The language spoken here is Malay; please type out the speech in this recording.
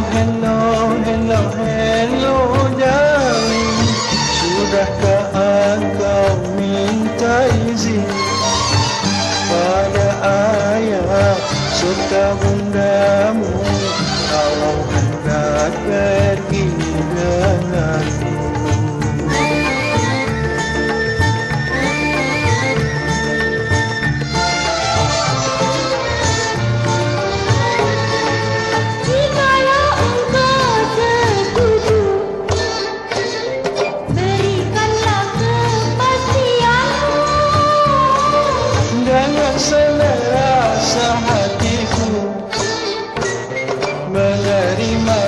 hello, hello, hello darling. Sudahkah engkau minta izin Pada ayah serta bundamu selerasa hatiku menerima